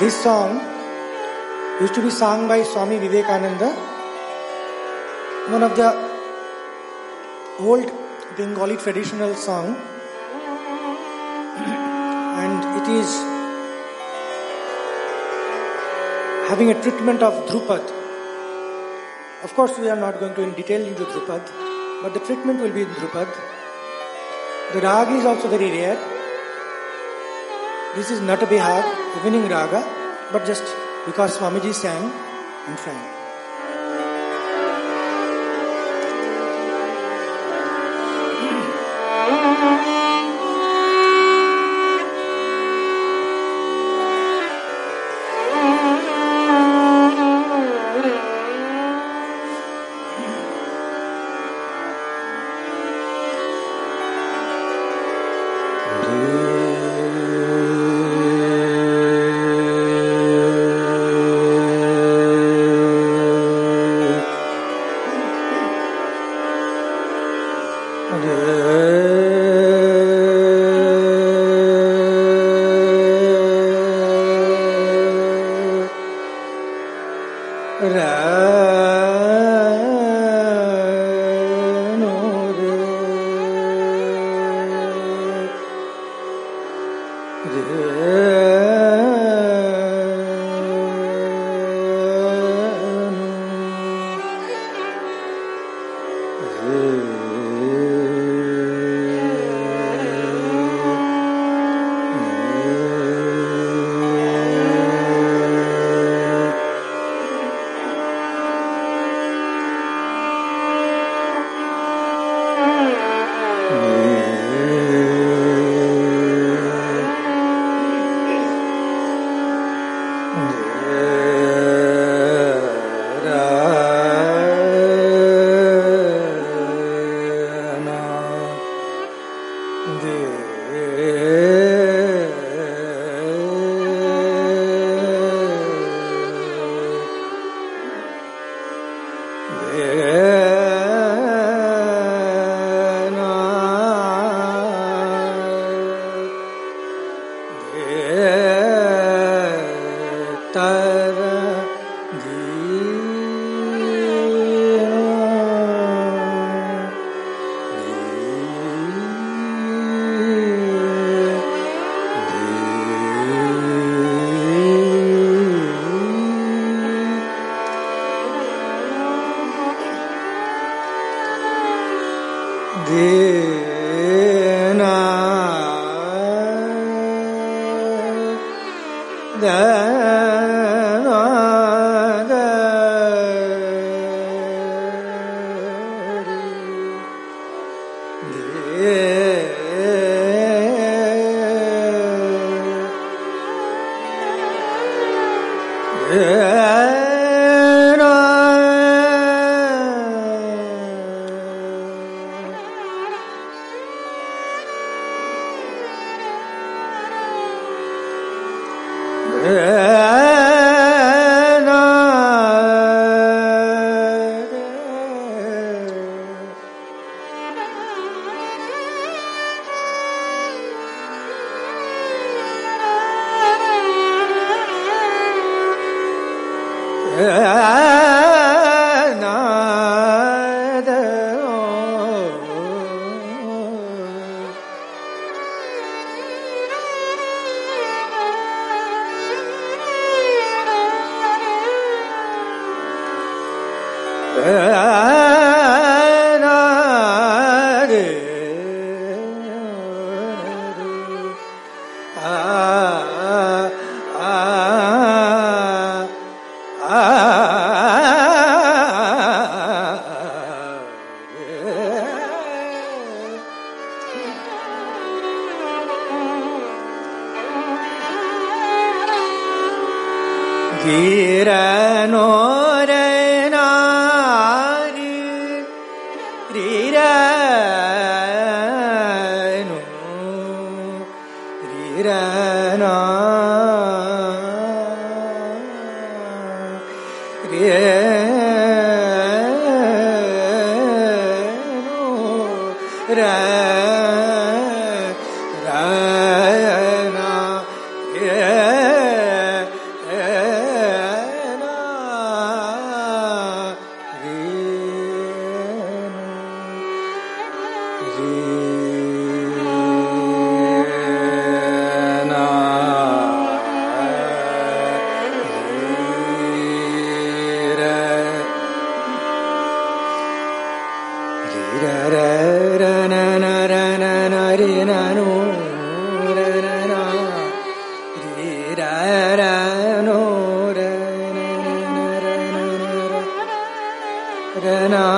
This song used to be sung by Swami Vivekananda, one of the old Bengali traditional song, and it is having a treatment of Dhrupad. Of course, we are not going to in detail into Dhrupad, but the treatment will be in Dhrupad. The rag is also very rare. This is not evening raga, but just because Swamiji sang and sang. Hare Yeah. कीरनोरना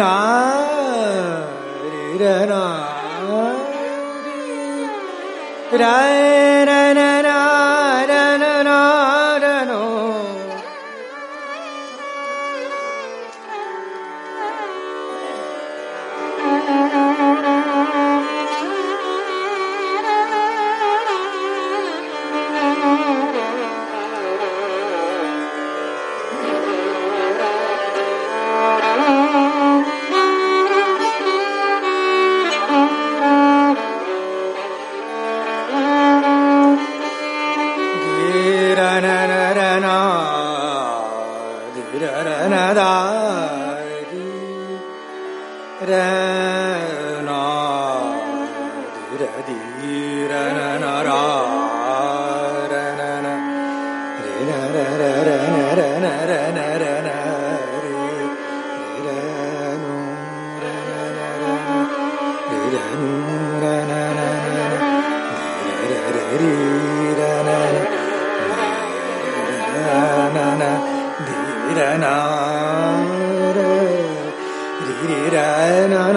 ரனா ரனா Rai and I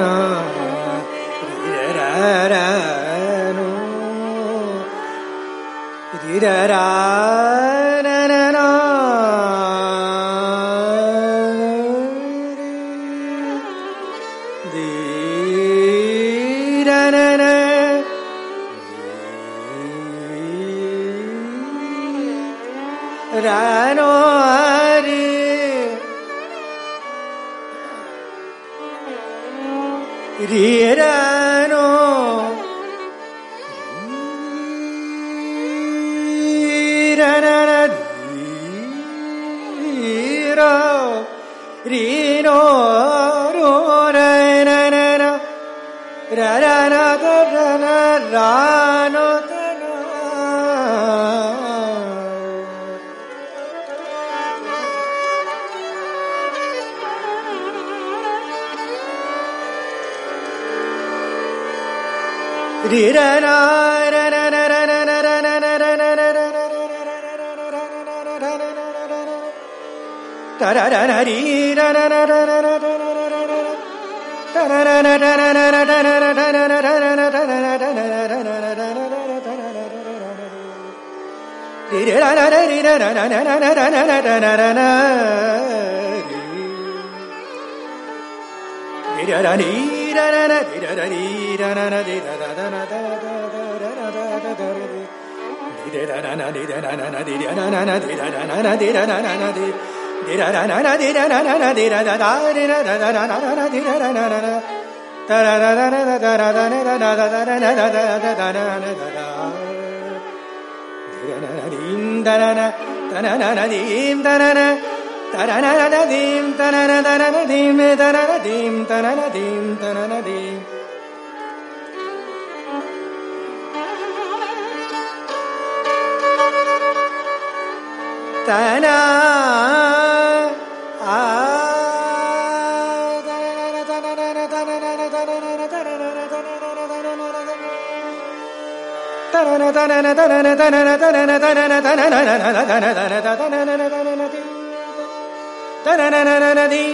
ಹಿರಿಯರ Mirarani da da da da തനനനദീം തനനനനദീം തനനദീം തനനദീം തനനദീം തന ആ തനന തനന തനന തനന തനന തനന തനന തനന തനന തനന തനന തനന da da da da da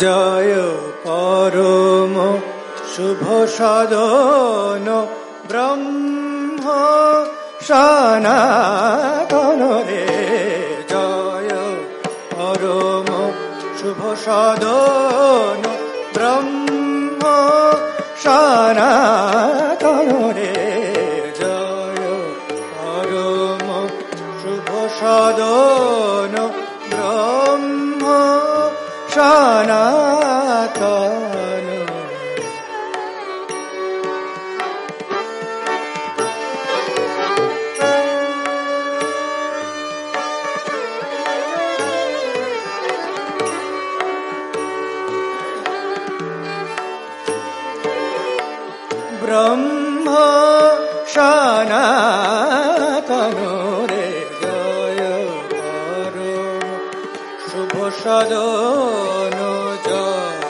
জয় পরম শুভ সদন ব্রহ্ম সনাতন রে, জয় পরম শুভ সদন, ব্রহ্ম সনাতন রে, জয় পরম শুভ সদন, ব্রহ্ম সনাতন শুভ সদন জয়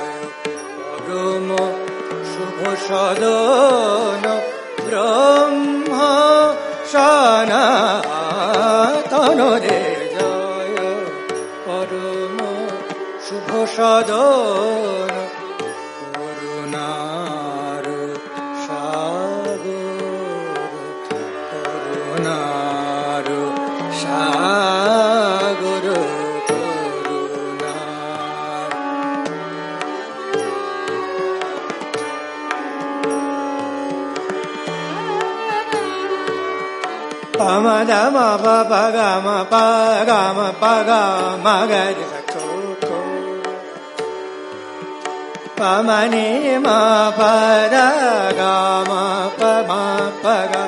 পরম শুভ সদন ব্রহ্ম সনাতন রে জয় পরম। শুভ সদন Pama dama pa pa ga ma pa ga ma pa ga ma ga sa ko ko. Pa ma ni ma pa da ga ma pa ma pa ga.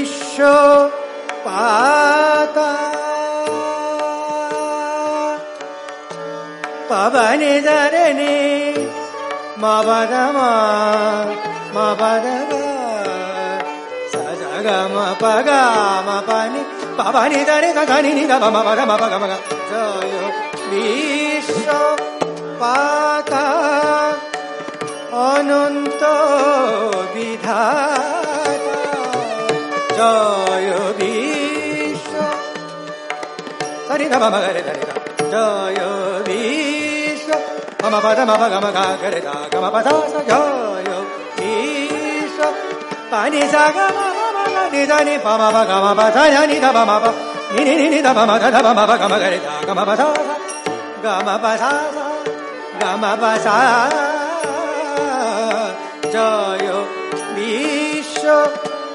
বিশ্ব পাতা পবন ধরণে মবদ মবদ সজগ ম পগ মানি পবন ধরে গগনি গব মব গব গ পাতা অনন্ত বিধা Jaya Vishwa Mama Gare Darina Jaya Mama Pada Mama Gama Gama Pada Sa Jaya Vishwa Pani Sa Gama Mama Ni Da Ni Mama Gama Pada Ya Ni Da Mama Ni Ni Mama Mama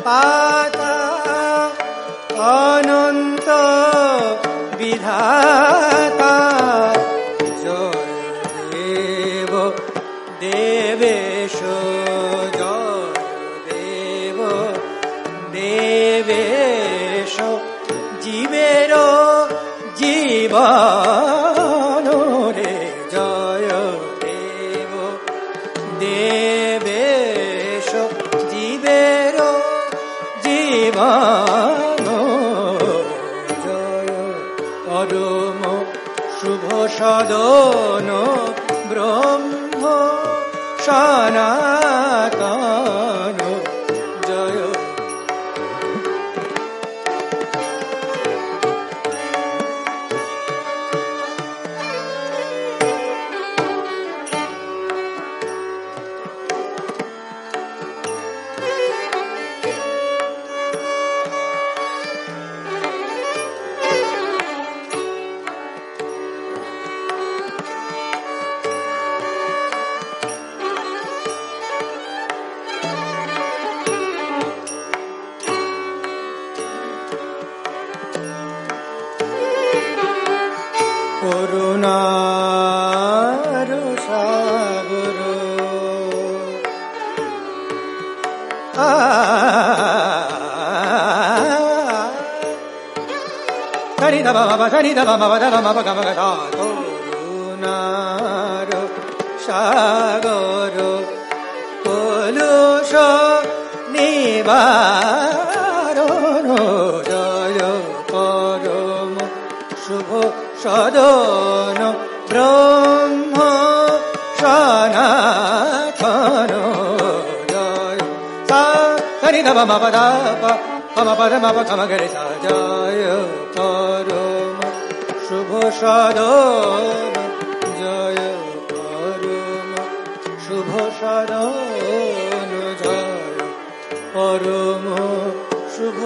পাতা অনন্ত বিধাতা। জয় দেব দেবেশ। করুণার সাগর। Sorry দবা বাবা sorry দবা বাবা দবা বাবা গবা গা করুণার সাগর, কলুষ নিবারণ শুভ সদন, ব্রহ্ম সনাতন। সা সরি দবা বাবা দাবা মম পদ মম গম গরে সা, জয় পরম শুভ সদন, জয় পরম শুভ সদন, জয় পরম শুভ